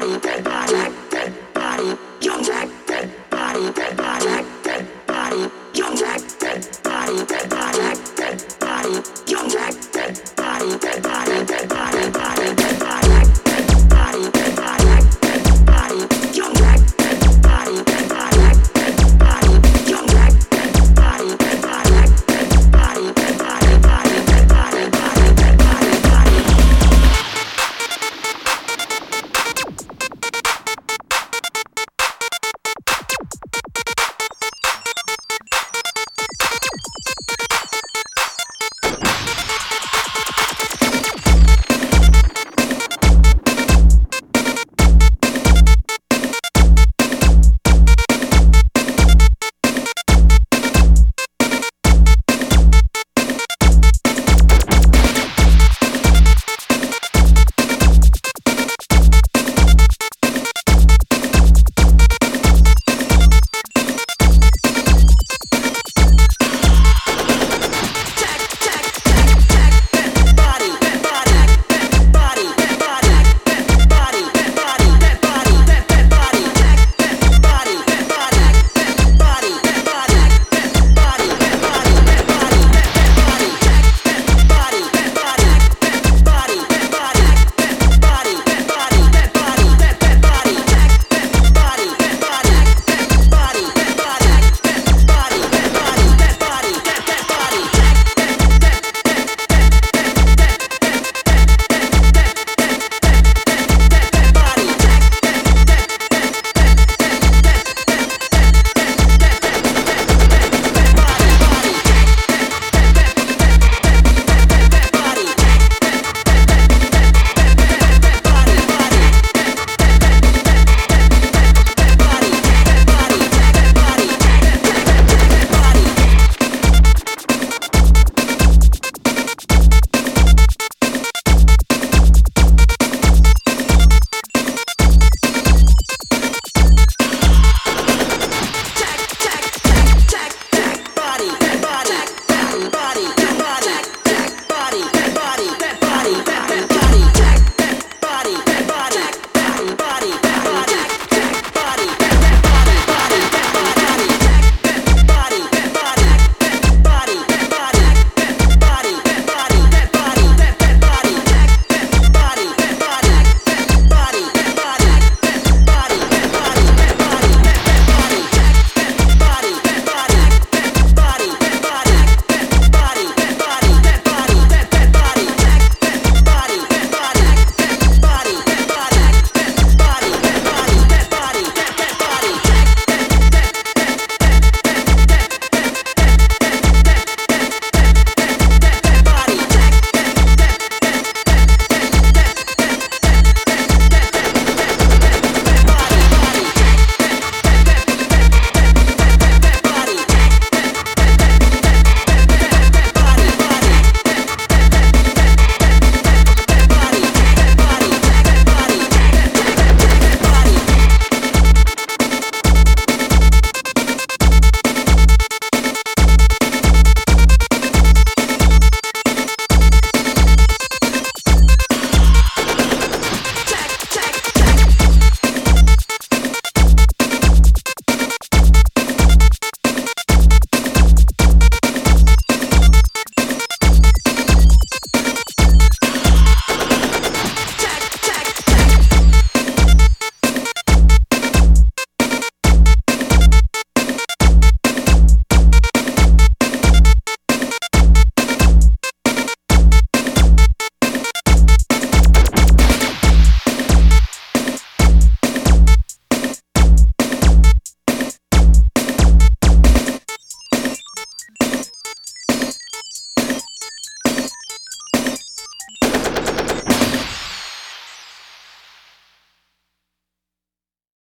body, dead body, dead body.